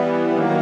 Bye.